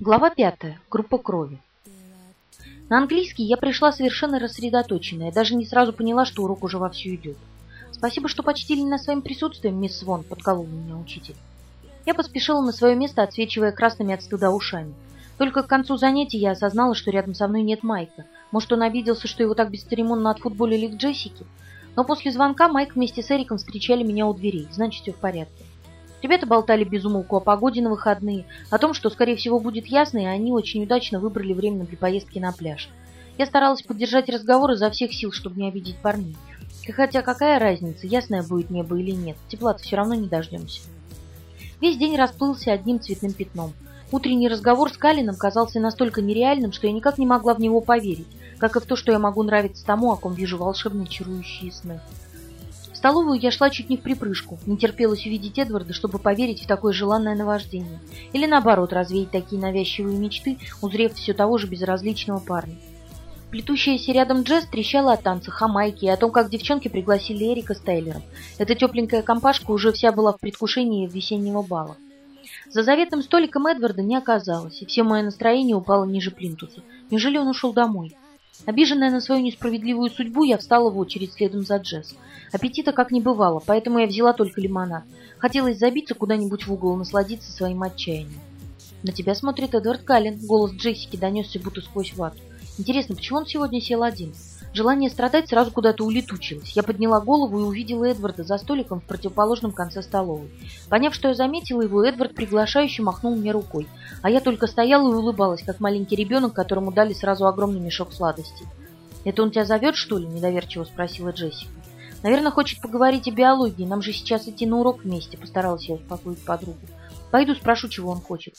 Глава пятая. Группа крови. На английский я пришла совершенно рассредоточенная, даже не сразу поняла, что урок уже вовсю идет. Спасибо, что почтили меня своим присутствием, мисс Свон, подколол меня учитель. Я поспешила на свое место, отсвечивая красными от стыда ушами. Только к концу занятия я осознала, что рядом со мной нет Майка. Может, он обиделся, что его так бесцеремонно отфутболили к Джессике? Но после звонка Майк вместе с Эриком встречали меня у дверей, значит, все в порядке. Ребята болтали без умолку о погоде на выходные, о том, что, скорее всего, будет ясно, и они очень удачно выбрали время для поездки на пляж. Я старалась поддержать разговор изо всех сил, чтобы не обидеть парней. Хотя какая разница, ясное будет небо или нет, тепла-то все равно не дождемся. Весь день расплылся одним цветным пятном. Утренний разговор с Калином казался настолько нереальным, что я никак не могла в него поверить, как и в то, что я могу нравиться тому, о ком вижу волшебные чарующие сны столовую я шла чуть не в припрыжку, не терпелось увидеть Эдварда, чтобы поверить в такое желанное наваждение. Или наоборот, развеять такие навязчивые мечты, узрев все того же безразличного парня. Плетущаяся рядом Джесс трещала о танцах, о майке и о том, как девчонки пригласили Эрика с Тейлером. Эта тепленькая компашка уже вся была в предвкушении весеннего бала. За заветным столиком Эдварда не оказалось, и все мое настроение упало ниже плинтуса. Неужели он ушел домой? Обиженная на свою несправедливую судьбу, я встала в очередь следом за Джесс. Аппетита как не бывало, поэтому я взяла только лимонад. Хотелось забиться куда-нибудь в угол, насладиться своим отчаянием. «На тебя смотрит Эдвард Каллен», — голос Джессики донесся будто сквозь вату. «Интересно, почему он сегодня сел один?» Желание страдать сразу куда-то улетучилось. Я подняла голову и увидела Эдварда за столиком в противоположном конце столовой. Поняв, что я заметила его, Эдвард приглашающе махнул мне рукой. А я только стояла и улыбалась, как маленький ребенок, которому дали сразу огромный мешок сладостей. «Это он тебя зовет, что ли?» – недоверчиво спросила Джессика. «Наверное, хочет поговорить о биологии. Нам же сейчас идти на урок вместе», – постаралась я успокоить подругу. «Пойду спрошу, чего он хочет».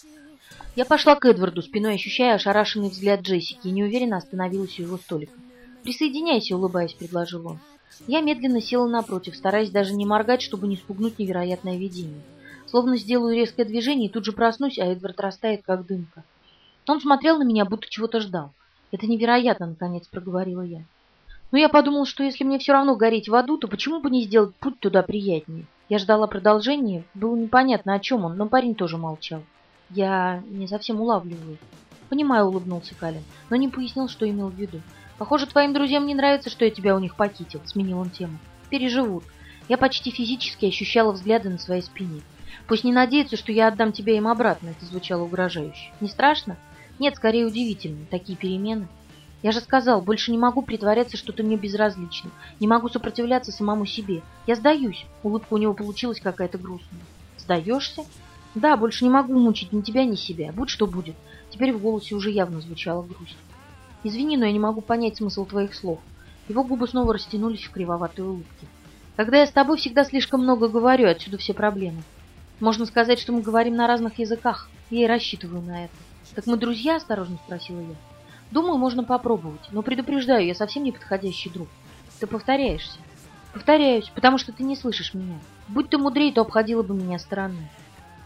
Я пошла к Эдварду, спиной ощущая ошарашенный взгляд Джессики, и неуверенно остановилась у его столика. «Присоединяйся», — улыбаясь, предложил он. Я медленно села напротив, стараясь даже не моргать, чтобы не спугнуть невероятное видение. Словно сделаю резкое движение и тут же проснусь, а Эдвард растает, как дымка. Он смотрел на меня, будто чего-то ждал. «Это невероятно», — наконец проговорила я. Но я подумал, что если мне все равно гореть в аду, то почему бы не сделать путь туда приятнее? Я ждала продолжения, было непонятно, о чем он, но парень тоже молчал. Я не совсем улавливаю. Понимаю, улыбнулся Калин, но не пояснил, что имел в виду. Похоже, твоим друзьям не нравится, что я тебя у них похитил, сменил он тему. Переживут. Я почти физически ощущала взгляды на своей спине. Пусть не надеются, что я отдам тебя им обратно, это звучало угрожающе. Не страшно? Нет, скорее удивительно. Такие перемены. Я же сказал, больше не могу притворяться, что ты мне безразлична. Не могу сопротивляться самому себе. Я сдаюсь. Улыбка у него получилась какая-то грустная. Сдаешься? Да, больше не могу мучить ни тебя, ни себя. Будь что будет. Теперь в голосе уже явно звучала грусть. Извини, но я не могу понять смысл твоих слов. Его губы снова растянулись в кривоватой улыбке. Когда я с тобой всегда слишком много говорю, отсюда все проблемы. Можно сказать, что мы говорим на разных языках. Я и рассчитываю на это. Так мы друзья, осторожно спросила я. Думаю, можно попробовать, но предупреждаю, я совсем не подходящий друг. Ты повторяешься. Повторяюсь, потому что ты не слышишь меня. Будь ты мудрее, то обходила бы меня стороной.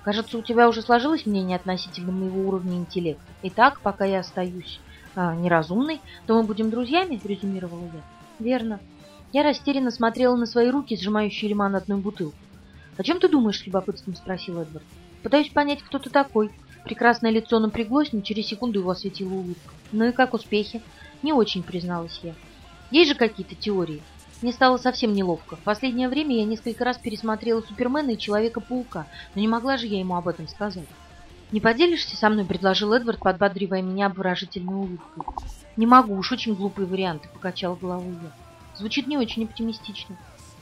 Кажется, у тебя уже сложилось мнение относительно моего уровня интеллекта. Итак, пока я остаюсь а, неразумный, то мы будем друзьями, резюмировала я. Верно. Я растерянно смотрела на свои руки, сжимающие лимонадную бутылку. «О чем ты думаешь?» — с любопытством спросил Эдвард. «Пытаюсь понять, кто ты такой». Прекрасное лицо напряглось, но через секунду его осветила улыбка. «Ну и как успехи?» «Не очень», — призналась я. «Есть же какие-то теории?» Мне стало совсем неловко. В последнее время я несколько раз пересмотрела Супермена и Человека-паука, но не могла же я ему об этом сказать. «Не поделишься со мной?» – предложил Эдвард, подбадривая меня обворожительной улыбкой. «Не могу, уж очень глупые варианты», – покачал головой я. Звучит не очень оптимистично.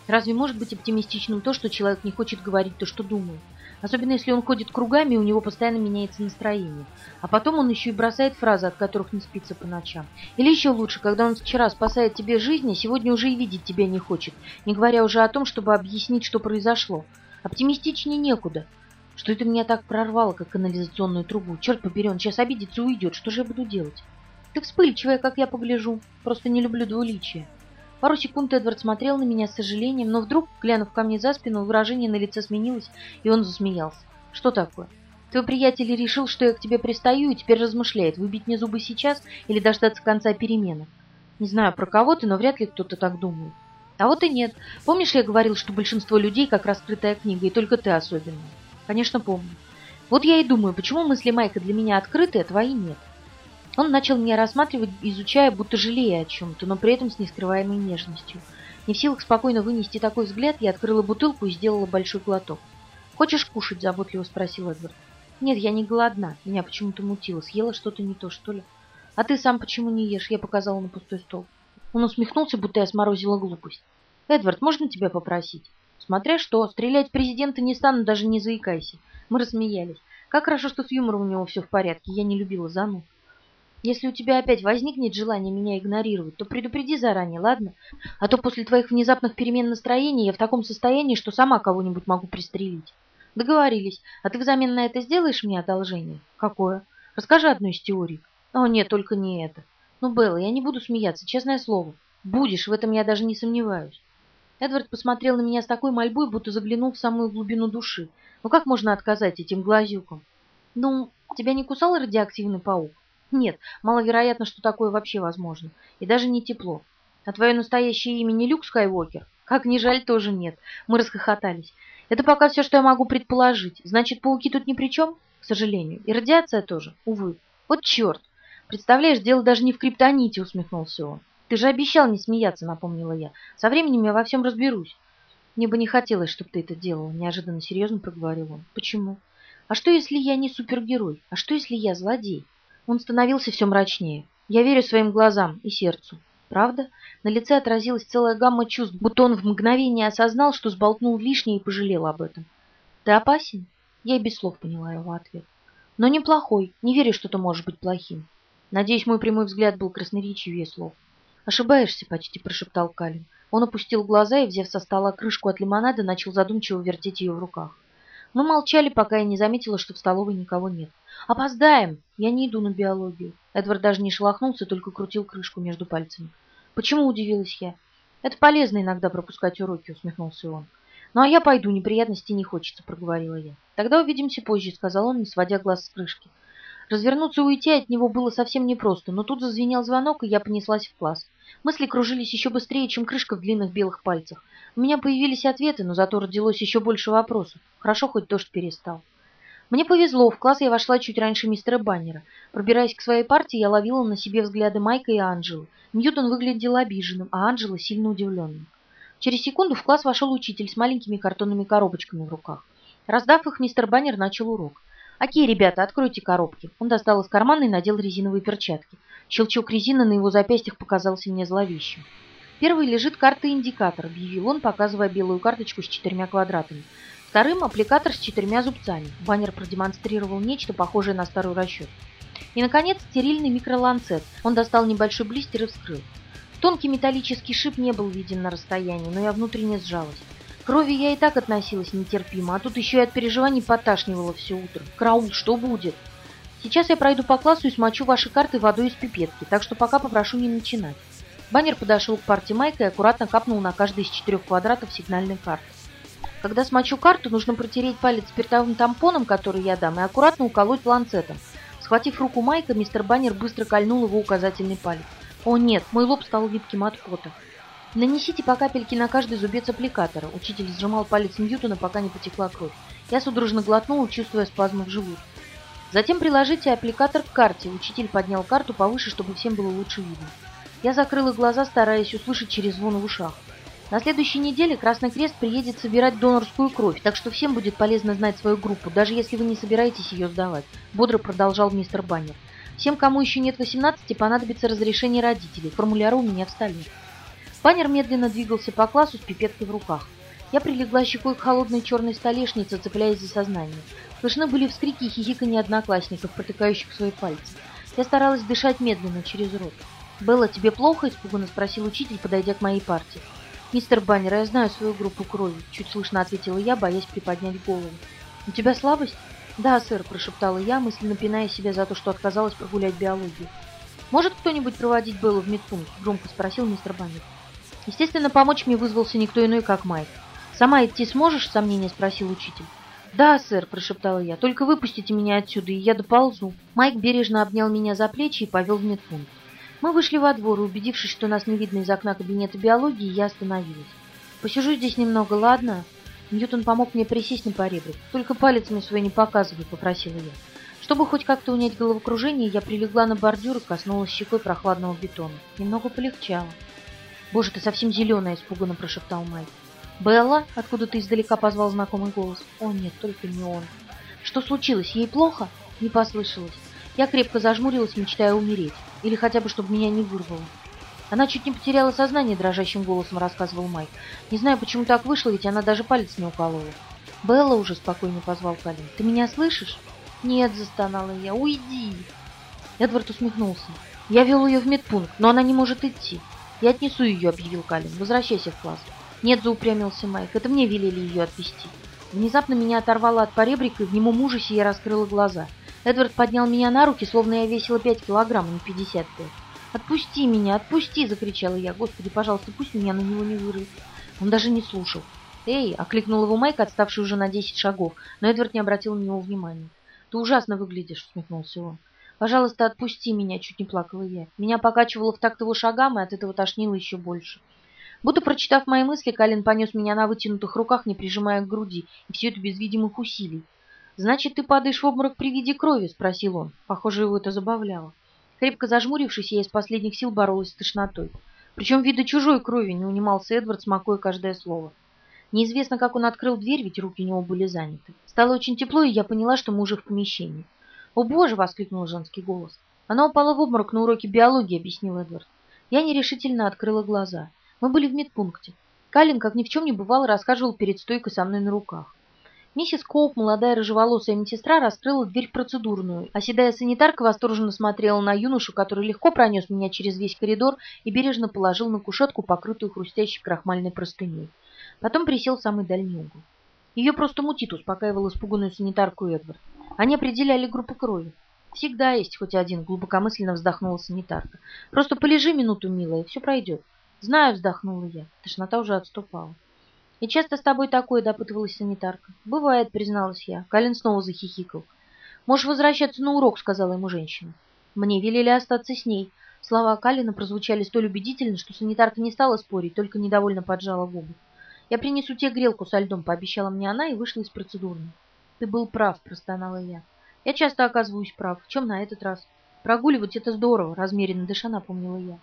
Разве может быть оптимистичным то, что человек не хочет говорить то, что думает? Особенно если он ходит кругами, и у него постоянно меняется настроение. А потом он еще и бросает фразы, от которых не спится по ночам. Или еще лучше, когда он вчера спасает тебе жизнь, а сегодня уже и видеть тебя не хочет, не говоря уже о том, чтобы объяснить, что произошло. Оптимистичнее некуда. Что это меня так прорвало, как канализационную трубу? Черт побери, он сейчас обидится и уйдет. Что же я буду делать? Ты вспыльчивая, как я погляжу. Просто не люблю двуличие. Пару секунд Эдвард смотрел на меня с сожалением, но вдруг, глянув ко мне за спину, выражение на лице сменилось, и он засмеялся. Что такое? Твой приятель решил, что я к тебе пристаю, и теперь размышляет, выбить мне зубы сейчас или дождаться конца перемены. Не знаю про кого ты, но вряд ли кто-то так думает. А вот и нет. Помнишь, я говорил, что большинство людей как раскрытая книга, и только ты особенный? Конечно, помню. Вот я и думаю, почему мысли Майка для меня открыты, а твои нет. Он начал меня рассматривать, изучая, будто жалея о чем-то, но при этом с нескрываемой нежностью. Не в силах спокойно вынести такой взгляд, я открыла бутылку и сделала большой глоток. «Хочешь кушать?» – заботливо спросил Эдвард. «Нет, я не голодна. Меня почему-то мутило. Съела что-то не то, что ли?» «А ты сам почему не ешь?» – я показала на пустой стол. Он усмехнулся, будто я сморозила глупость. «Эдвард, можно тебя попросить?» «Смотря что. Стрелять президента не стану, даже не заикайся». Мы рассмеялись. Как хорошо, что с юмором у него все в порядке. Я не любила зану. Если у тебя опять возникнет желание меня игнорировать, то предупреди заранее, ладно? А то после твоих внезапных перемен настроения я в таком состоянии, что сама кого-нибудь могу пристрелить. Договорились. А ты взамен на это сделаешь мне одолжение? Какое? Расскажи одну из теорий. О, нет, только не это. Ну, Белла, я не буду смеяться, честное слово. Будешь, в этом я даже не сомневаюсь. Эдвард посмотрел на меня с такой мольбой, будто заглянул в самую глубину души. Ну как можно отказать этим глазюкам? Ну, тебя не кусал радиоактивный паук? Нет, маловероятно, что такое вообще возможно. И даже не тепло. А твое настоящее имя не Люк Скайуокер? Как ни жаль, тоже нет. Мы расхохотались. Это пока все, что я могу предположить. Значит, пауки тут ни при чем? К сожалению. И радиация тоже, увы. Вот черт. Представляешь, дело даже не в криптоните, усмехнулся он. Ты же обещал не смеяться, напомнила я. Со временем я во всем разберусь. Мне бы не хотелось, чтобы ты это делал, неожиданно серьезно проговорил он. Почему? А что, если я не супергерой? А что, если я злодей? Он становился все мрачнее. Я верю своим глазам и сердцу. Правда? На лице отразилась целая гамма чувств, будто он в мгновение осознал, что сболтнул лишнее и пожалел об этом. Ты опасен? Я и без слов поняла его ответ. Но неплохой. Не верю, что ты можешь быть плохим. Надеюсь, мой прямой взгляд был красноречивее слов. «Ошибаешься», — почти прошептал Калин. Он опустил глаза и, взяв со стола крышку от лимонада, начал задумчиво вертеть ее в руках. Мы молчали, пока я не заметила, что в столовой никого нет. «Опоздаем! Я не иду на биологию». Эдвард даже не шелохнулся, только крутил крышку между пальцами. «Почему?» – удивилась я. «Это полезно иногда пропускать уроки», – усмехнулся он. «Ну а я пойду, неприятностей не хочется», – проговорила я. «Тогда увидимся позже», – сказал он, не сводя глаз с крышки. Развернуться и уйти от него было совсем непросто, но тут зазвенел звонок, и я понеслась в класс. Мысли кружились еще быстрее, чем крышка в длинных белых пальцах. У меня появились ответы, но зато родилось еще больше вопросов. Хорошо, хоть дождь перестал. Мне повезло, в класс я вошла чуть раньше мистера Баннера. Пробираясь к своей партии, я ловила на себе взгляды Майка и Анжелы. Ньютон выглядел обиженным, а Анжела сильно удивленным. Через секунду в класс вошел учитель с маленькими картонными коробочками в руках. Раздав их, мистер Баннер начал урок. «Окей, ребята, откройте коробки». Он достал из кармана и надел резиновые перчатки. Щелчок резины на его запястьях показался мне зловещим. Первый лежит карта-индикатор, объявил он, показывая белую карточку с четырьмя квадратами. Вторым – аппликатор с четырьмя зубцами. Баннер продемонстрировал нечто похожее на старый расчет. И, наконец, стерильный микроланцет. Он достал небольшой блистер и вскрыл. Тонкий металлический шип не был виден на расстоянии, но я внутренне сжалась. Крови я и так относилась нетерпимо, а тут еще и от переживаний поташнивало все утро. Краул, что будет? Сейчас я пройду по классу и смочу ваши карты водой из пипетки, так что пока попрошу не начинать. Баннер подошел к парте Майка и аккуратно капнул на каждый из четырех квадратов сигнальной карты. Когда смочу карту, нужно протереть палец спиртовым тампоном, который я дам, и аккуратно уколоть ланцетом. Схватив руку Майка, мистер Баннер быстро кольнул его указательный палец. О нет, мой лоб стал липким от пота. Нанесите по капельке на каждый зубец аппликатора. Учитель сжимал палец Ньютона, пока не потекла кровь. Я судорожно глотнул, чувствуя спазмы в желудке. Затем приложите аппликатор к карте. Учитель поднял карту повыше, чтобы всем было лучше видно. Я закрыла глаза, стараясь услышать через звон в ушах. На следующей неделе Красный Крест приедет собирать донорскую кровь, так что всем будет полезно знать свою группу, даже если вы не собираетесь ее сдавать», — бодро продолжал мистер Баннер. «Всем, кому еще нет 18, понадобится разрешение родителей. Формуляры у меня в столе». Баннер медленно двигался по классу с пипеткой в руках. Я прилегла щекой к холодной черной столешнице, цепляясь за сознание. Слышны были вскрики и хихиканье одноклассников, протыкающих свои пальцы. Я старалась дышать медленно, через рот. «Белла, тебе плохо?» – испуганно спросил учитель, подойдя к моей партии. «Мистер Баннер, я знаю свою группу крови», – чуть слышно ответила я, боясь приподнять голову. «У тебя слабость?» «Да, сэр», – прошептала я, мысленно пиная себя за то, что отказалась прогулять биологию. «Может кто-нибудь проводить Беллу в медпункт?» – громко спросил мистер Баннер. Естественно, помочь мне вызвался никто иной, как Майк. «Сама идти сможешь?» – сомнение спросил учитель. «Да, сэр», – прошептала я, – «только выпустите меня отсюда, и я доползу». Майк бережно обнял меня за плечи и повел в медпункт. Мы вышли во двор, и, убедившись, что нас не видно из окна кабинета биологии, я остановилась. «Посижу здесь немного, ладно?» Ньютон помог мне присесть на поребрик. «Только палец мне свой не показывай», — попросила я. Чтобы хоть как-то унять головокружение, я прилегла на бордюр и коснулась щекой прохладного бетона. Немного полегчало. «Боже, ты совсем зеленая!» — испуганно прошептал Майк. «Белла?» — откуда-то издалека позвал знакомый голос. «О, нет, только не он». «Что случилось? Ей плохо?» Не послышалось. Я крепко зажмурилась, мечтая умереть. Или хотя бы, чтобы меня не вырвало. Она чуть не потеряла сознание, дрожащим голосом рассказывал Майк. Не знаю, почему так вышло, ведь она даже палец не уколола. «Белла уже спокойно позвал Калин. Ты меня слышишь?» «Нет», — застонала я, — «уйди». Эдвард усмехнулся. «Я вел ее в медпункт, но она не может идти. Я отнесу ее», — объявил Калин. «Возвращайся в класс». «Нет», — заупрямился Майк, — «это мне велели ее отвезти». Внезапно меня оторвало от поребрика, и в немом ужасе я раскрыла глаза. Эдвард поднял меня на руки, словно я весила пять килограмм, а не пятьдесят пять. «Отпусти меня, отпусти!» — закричала я. «Господи, пожалуйста, пусть меня на него не вырвет». Он даже не слушал. «Эй!» — окликнул его Майк, отставший уже на десять шагов, но Эдвард не обратил на него внимания. «Ты ужасно выглядишь», — усмехнулся он. «Пожалуйста, отпусти меня», — чуть не плакала я. Меня покачивало в такт его шагам, и от этого тошнило еще больше. Будто прочитав мои мысли, Калин понес меня на вытянутых руках, не прижимая к груди, и все это без видимых усилий. «Значит, ты падаешь в обморок при виде крови?» — спросил он. Похоже, его это забавляло. Крепко зажмурившись, я из последних сил боролась с тошнотой. Причем вида чужой крови не унимался Эдвард, смакуя каждое слово. Неизвестно, как он открыл дверь, ведь руки у него были заняты. Стало очень тепло, и я поняла, что мы уже в помещении. «О боже!» — воскликнул женский голос. «Она упала в обморок на уроке биологии», — объяснил Эдвард. Я нерешительно открыла глаза. Мы были в медпункте. Калин, как ни в чем не бывало, рассказывал перед стойкой со мной на руках. Миссис Коуп, молодая рыжеволосая медсестра, раскрыла дверь процедурную, а седая санитарка восторженно смотрела на юношу, который легко пронес меня через весь коридор и бережно положил на кушетку, покрытую хрустящей крахмальной простыней. Потом присел в самый дальний угол. Ее просто мутит, успокаивал испуганную санитарку Эдвард. Они определяли группу крови. Всегда есть хоть один, глубокомысленно вздохнула санитарка. Просто полежи минуту, милая, все пройдет. Знаю, вздохнула я. Тошнота уже отступала. «И часто с тобой такое?» — допытывалась санитарка. «Бывает», — призналась я. Калин снова захихикал. «Можешь возвращаться на урок», — сказала ему женщина. Мне велели остаться с ней. Слова Калина прозвучали столь убедительно, что санитарка не стала спорить, только недовольно поджала губы. «Я принесу тебе грелку со льдом», — пообещала мне она и вышла из процедурной. «Ты был прав», — простонала я. «Я часто оказываюсь прав. В чем на этот раз?» «Прогуливать — это здорово», — размеренно дыша напомнила я.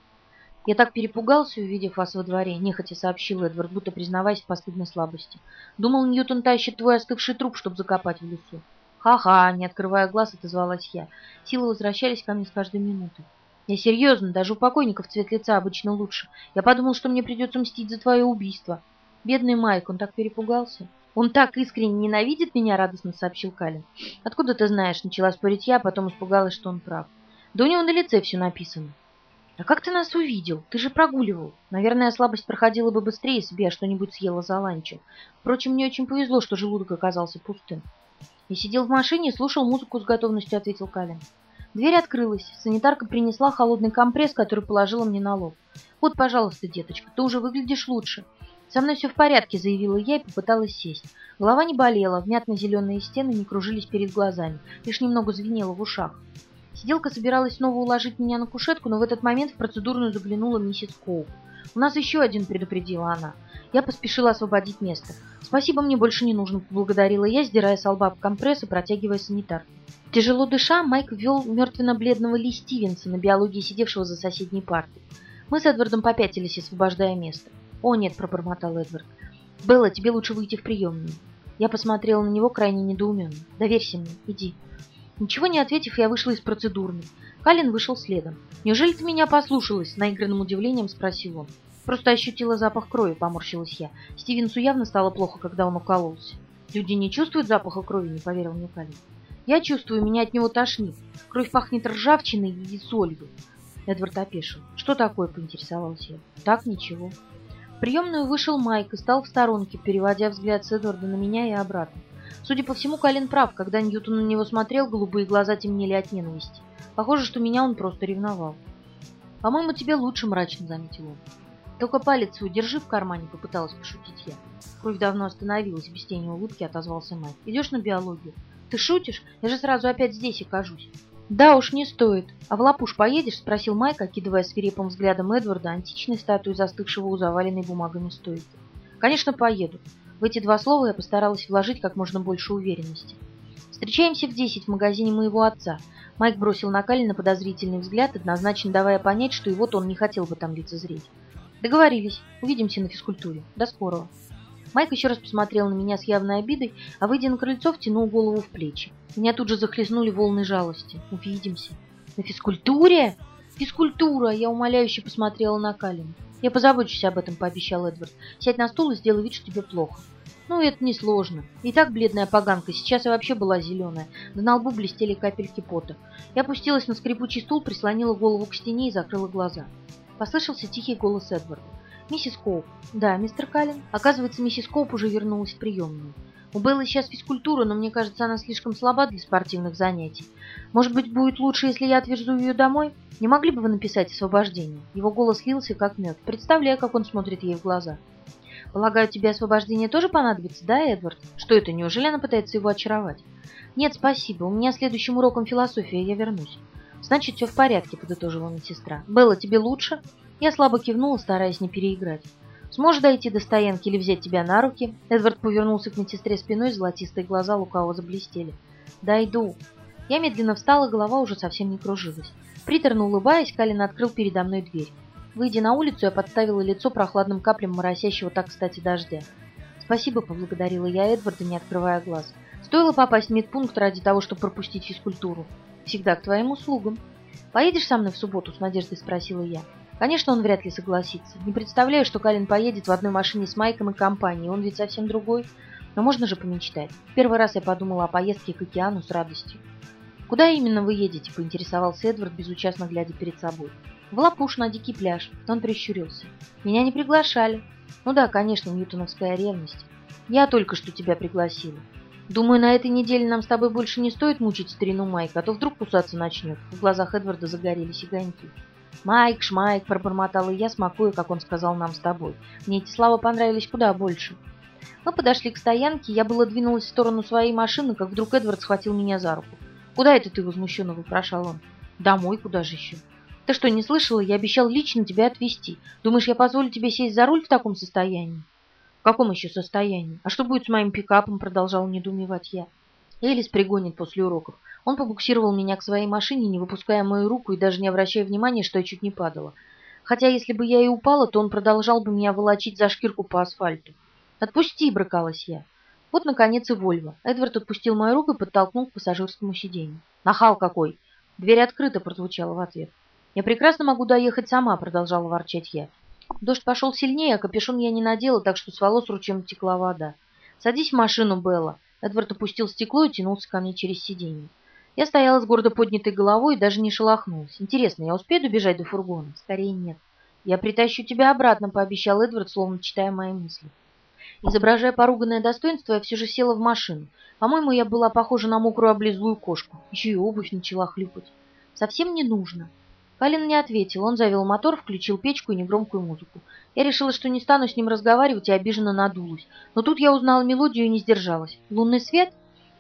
«Я так перепугался, увидев вас во дворе», — нехотя сообщил Эдвард, будто признаваясь в постыдной слабости. «Думал, Ньютон тащит твой остывший труп, чтобы закопать в лесу». «Ха-ха!» — не открывая глаз, отозвалась я. Силы возвращались ко мне с каждой минутой. «Я серьезно, даже у покойников цвет лица обычно лучше. Я подумал, что мне придется мстить за твое убийство». «Бедный Майк, он так перепугался». «Он так искренне ненавидит меня», — радостно сообщил Калин. «Откуда ты знаешь?» — начала спорить я, а потом испугалась, что он прав. «Да у него на лице все написано». «А как ты нас увидел? Ты же прогуливал. Наверное, слабость проходила бы быстрее, если бы я что-нибудь съела за ланчем. Впрочем, мне очень повезло, что желудок оказался пустым». «Я сидел в машине и слушал музыку с готовностью», — ответил Калин. Дверь открылась. Санитарка принесла холодный компресс, который положила мне на лоб. «Вот, пожалуйста, деточка, ты уже выглядишь лучше». «Со мной все в порядке», — заявила я и попыталась сесть. Голова не болела, внятно-зеленые стены не кружились перед глазами, лишь немного звенело в ушах. Сиделка собиралась снова уложить меня на кушетку, но в этот момент в процедурную заглянула миссис Коуп. «У нас еще один», — предупредила она. Я поспешила освободить место. «Спасибо, мне больше не нужно», — поблагодарила я, сдирая с лба компресс и протягивая санитар. Тяжело дыша, Майк ввел мертвенно-бледного Ли Стивенса на биологии, сидевшего за соседней партой. Мы с Эдвардом попятились, освобождая место. «О, нет», — пробормотал Эдвард. «Белла, тебе лучше выйти в приемную». Я посмотрела на него крайне недоуменно. «Доверься мне, иди». Ничего не ответив, я вышла из процедурной. Калин вышел следом. «Неужели ты меня послушалась?» — с наигранным удивлением спросил он. «Просто ощутила запах крови», — поморщилась я. Стивенсу явно стало плохо, когда он укололся. «Люди не чувствуют запаха крови?» — не поверил мне Калин. «Я чувствую, меня от него тошнит. Кровь пахнет ржавчиной и солью». Эдвард опешил. «Что такое?» — поинтересовался я. «Так, ничего». В приемную вышел Майк и стал в сторонке, переводя взгляд с на меня и обратно. Судя по всему, Калин прав. Когда Ньютон на него смотрел, голубые глаза темнели от ненависти. Похоже, что меня он просто ревновал. «По-моему, тебе лучше», — мрачно заметил он. «Только палец свой держи в кармане», — попыталась пошутить я. Кровь давно остановилась, без тени улыбки отозвался Майк. «Идешь на биологию?» «Ты шутишь? Я же сразу опять здесь окажусь». «Да уж, не стоит. А в Лапуш поедешь?» — спросил Майк, окидывая свирепым взглядом Эдварда античной статуи застывшего у заваленной бумагами стойки. «Конечно, поеду. В эти два слова я постаралась вложить как можно больше уверенности. «Встречаемся в десять в магазине моего отца». Майк бросил на Калина подозрительный взгляд, однозначно давая понять, что вот он не хотел бы там лицезреть. «Договорились. Увидимся на физкультуре. До скорого». Майк еще раз посмотрел на меня с явной обидой, а, выйдя на крыльцо, втянул голову в плечи. Меня тут же захлестнули волны жалости. «Увидимся». «На физкультуре?» «Физкультура!» Я умоляюще посмотрела на Калина. «Я позабочусь об этом», — пообещал Эдвард. «Сядь на стул и сделай вид, что тебе плохо». «Ну, это несложно. И так бледная поганка, сейчас и вообще была зеленая. Да на лбу блестели капельки пота. Я опустилась на скрипучий стул, прислонила голову к стене и закрыла глаза. Послышался тихий голос Эдварда. «Миссис Коуп». «Да, мистер Каллен». Оказывается, миссис Коуп уже вернулась в приемную. У Беллы сейчас физкультура, но мне кажется, она слишком слаба для спортивных занятий. Может быть, будет лучше, если я отвезу ее домой? Не могли бы вы написать освобождение? Его голос лился, как мед. Представляю, как он смотрит ей в глаза. Полагаю, тебе освобождение тоже понадобится, да, Эдвард? Что это, неужели она пытается его очаровать? Нет, спасибо. У меня следующим уроком философии я вернусь. Значит, все в порядке, подытожила медсестра. Белла, тебе лучше? Я слабо кивнула, стараясь не переиграть. Сможешь дойти до стоянки или взять тебя на руки?» Эдвард повернулся к медсестре спиной, золотистые глаза лукаво заблестели. «Дойду». Я медленно встала, голова уже совсем не кружилась. Приторно улыбаясь, Калин открыл передо мной дверь. Выйдя на улицу, я подставила лицо прохладным каплям моросящего так кстати дождя. «Спасибо», — поблагодарила я Эдварда, не открывая глаз. «Стоило попасть в медпункт ради того, чтобы пропустить физкультуру. Всегда к твоим услугам». «Поедешь со мной в субботу?» — с надеждой спросила я. Конечно, он вряд ли согласится. Не представляю, что Калин поедет в одной машине с Майком и компанией. Он ведь совсем другой. Но можно же помечтать. Первый раз я подумала о поездке к океану с радостью. «Куда именно вы едете?» – поинтересовался Эдвард, безучастно глядя перед собой. «В Лапуш, на дикий пляж». Он прищурился. «Меня не приглашали». «Ну да, конечно, ньютоновская ревность. Я только что тебя пригласила. Думаю, на этой неделе нам с тобой больше не стоит мучить старину Майка, а то вдруг кусаться начнет». В глазах Эдварда загорелись огоньки. «Майк, шмайк», — пробормотала я, смакуя, как он сказал нам с тобой. Мне эти слова понравились куда больше. Мы подошли к стоянке, я было двинулась в сторону своей машины, как вдруг Эдвард схватил меня за руку. «Куда это ты?» — возмущенно вопрошал он. «Домой, куда же еще?» «Ты что, не слышала? Я обещал лично тебя отвезти. Думаешь, я позволю тебе сесть за руль в таком состоянии?» «В каком еще состоянии? А что будет с моим пикапом?» — продолжал недоумевать я. Элис пригонит после уроков. Он побуксировал меня к своей машине, не выпуская мою руку и даже не обращая внимания, что я чуть не падала. Хотя если бы я и упала, то он продолжал бы меня волочить за шкирку по асфальту. «Отпусти!» — брыкалась я. Вот, наконец, и Вольво. Эдвард отпустил мою руку и подтолкнул к пассажирскому сиденью. «Нахал какой!» Дверь открыта, прозвучала в ответ. «Я прекрасно могу доехать сама», — продолжала ворчать я. Дождь пошел сильнее, а капюшон я не надела, так что с волос ручьем текла вода. «Садись в машину, Белла». Эдвард опустил стекло и тянулся ко мне через сиденье. Я стояла с гордо поднятой головой и даже не шелохнулась. Интересно, я успею добежать до фургона? Скорее нет. Я притащу тебя обратно, пообещал Эдвард, словно читая мои мысли. Изображая поруганное достоинство, я все же села в машину. По-моему, я была похожа на мокрую облизлую кошку. Еще и обувь начала хлюпать. Совсем не нужно. Калин не ответил. Он завел мотор, включил печку и негромкую музыку. Я решила, что не стану с ним разговаривать и обиженно надулась. Но тут я узнала мелодию и не сдержалась. «Лунный свет?»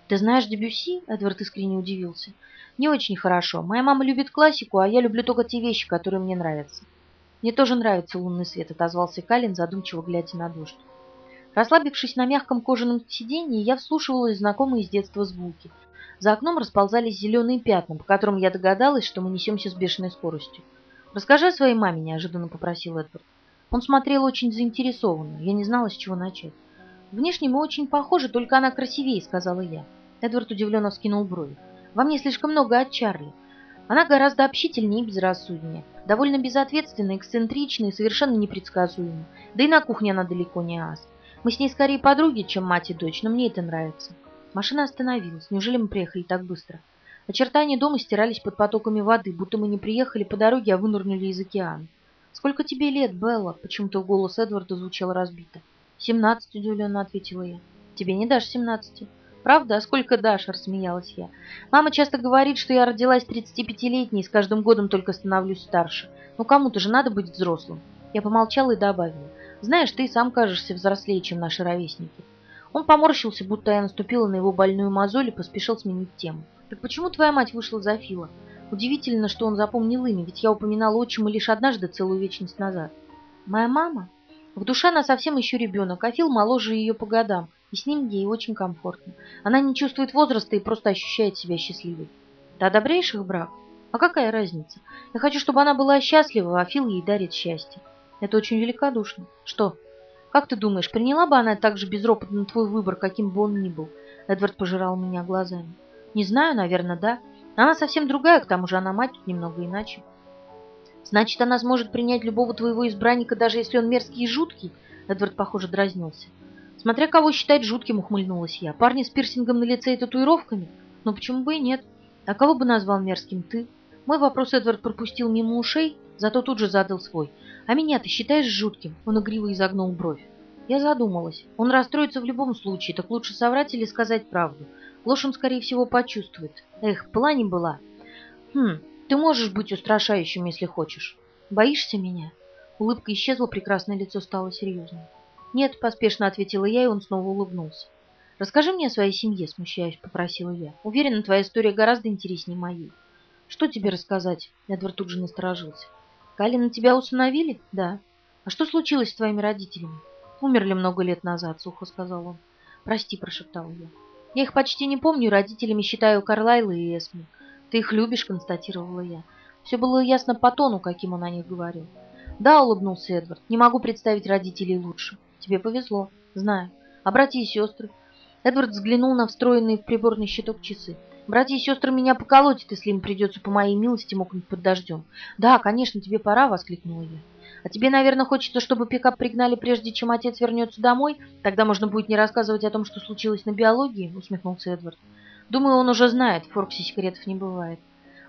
«Ты знаешь Дебюсси?» — Эдвард искренне удивился. «Не очень хорошо. Моя мама любит классику, а я люблю только те вещи, которые мне нравятся». «Мне тоже нравится лунный свет», — отозвался Калин, задумчиво глядя на дождь. Расслабившись на мягком кожаном сиденье, я вслушивалась знакомые с детства звуки. За окном расползались зеленые пятна, по которым я догадалась, что мы несемся с бешеной скоростью. «Расскажи о своей маме», — неожиданно попросил Эдвард. Он смотрел очень заинтересованно. Я не знала, с чего начать. «Внешне мы очень похожи, только она красивее», — сказала я. Эдвард удивленно вскинул брови. «Во мне слишком много от Чарли. Она гораздо общительнее и безрассуднее, довольно безответственна, эксцентрична и совершенно непредсказуема. Да и на кухне она далеко не ас. Мы с ней скорее подруги, чем мать и дочь, но мне это нравится». Машина остановилась. Неужели мы приехали так быстро? Очертания дома стирались под потоками воды, будто мы не приехали по дороге, а вынырнули из океана. «Сколько тебе лет, Белла?» Почему-то голос Эдварда звучал разбито. «Семнадцать», — удивленно ответила я. «Тебе не дашь семнадцати». «Правда? А сколько дашь?» – рассмеялась я. «Мама часто говорит, что я родилась 35-летней и с каждым годом только становлюсь старше. Ну кому-то же надо быть взрослым». Я помолчала и добавила. «Знаешь, ты сам кажешься взрослее, чем наши ровесники». Он поморщился, будто я наступила на его больную мозоль и поспешил сменить тему. «Так почему твоя мать вышла за Фила? Удивительно, что он запомнил имя, ведь я упоминала отчима лишь однажды целую вечность назад». «Моя мама?» В душе она совсем еще ребенок, а Фил моложе ее по годам, и с ним ей очень комфортно. Она не чувствует возраста и просто ощущает себя счастливой. Ты одобряешь их брак? А какая разница? Я хочу, чтобы она была счастлива, а Фил ей дарит счастье. Это очень великодушно. Что? Как ты думаешь, приняла бы она так же безропотно твой выбор, каким бы он ни был? Эдвард пожирал меня глазами. Не знаю, наверное, да. Она совсем другая, к тому же она мать тут немного иначе. Значит, она сможет принять любого твоего избранника, даже если он мерзкий и жуткий? Эдвард, похоже, дразнился. Смотря кого считать жутким, ухмыльнулась я. Парни с пирсингом на лице и татуировками? Ну почему бы и нет? А кого бы назвал мерзким ты? Мой вопрос Эдвард пропустил мимо ушей, зато тут же задал свой. А меня ты считаешь жутким? Он игриво изогнул бровь. Я задумалась. Он расстроится в любом случае, так лучше соврать или сказать правду. Ложь он, скорее всего, почувствует. Эх, была не была. Хм, ты можешь быть устрашающим, если хочешь. Боишься меня? Улыбка исчезла, прекрасное лицо стало серьезным. «Нет», — поспешно ответила я, и он снова улыбнулся. «Расскажи мне о своей семье», — смущаясь, попросила я. «Уверена, твоя история гораздо интереснее моей». «Что тебе рассказать?» — Эдвард тут же насторожился. «Калина тебя усыновили?» «Да». «А что случилось с твоими родителями?» «Умерли много лет назад», — сухо сказал он. «Прости», — прошептал я. «Я их почти не помню, родителями считаю Карлайла и Эсми. Ты их любишь», — констатировала я. Все было ясно по тону, каким он о них говорил. «Да», — улыбнулся Эдвард, — «не могу представить родителей лучше». Тебе повезло. Знаю. А братья и сестры? Эдвард взглянул на встроенные в приборный щиток часы. Братья и сестры меня поколотят, если им придется по моей милости мокнуть под дождем. Да, конечно, тебе пора, воскликнула я. А тебе, наверное, хочется, чтобы пикап пригнали, прежде чем отец вернется домой? Тогда можно будет не рассказывать о том, что случилось на биологии, усмехнулся Эдвард. Думаю, он уже знает, в Форксе секретов не бывает.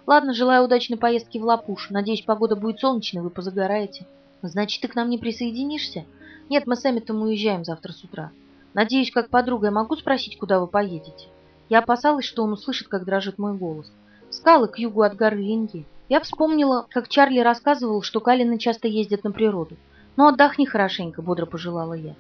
Ладно, желаю удачной поездки в Лапуш. Надеюсь, погода будет солнечной, вы позагораете. Значит, ты к нам не присоединишься? Нет, мы сами там уезжаем завтра с утра. Надеюсь, как подруга, я могу спросить, куда вы поедете? Я опасалась, что он услышит, как дрожит мой голос. Скалы к югу от горы Линги. Я вспомнила, как Чарли рассказывал, что Калины часто ездят на природу. Ну, отдохни хорошенько, бодро пожелала я.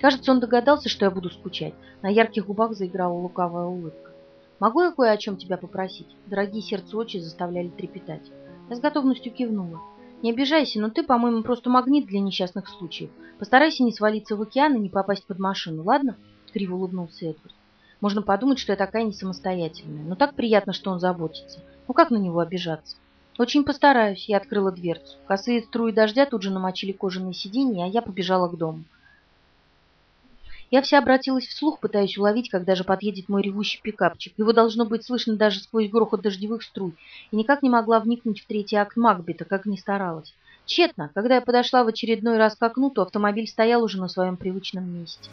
Кажется, он догадался, что я буду скучать. На ярких губах заиграла лукавая улыбка. «Могу я кое о чем тебя попросить?» Дорогие сердце очи заставляли трепетать. Я с готовностью кивнула. Не обижайся, но ты, по-моему, просто магнит для несчастных случаев. Постарайся не свалиться в океан и не попасть под машину, ладно?» Криво улыбнулся Эдвард. «Можно подумать, что я такая не самостоятельная. Но так приятно, что он заботится. Ну как на него обижаться?» «Очень постараюсь», — я открыла дверцу. Косые струи дождя тут же намочили кожаные сиденья, а я побежала к дому. Я вся обратилась вслух, пытаясь уловить, когда же подъедет мой ревущий пикапчик. Его должно быть слышно даже сквозь грохот дождевых струй, и никак не могла вникнуть в третий акт Макбета, как ни старалась. Тщетно. Когда я подошла в очередной раз к окну, то автомобиль стоял уже на своем привычном месте.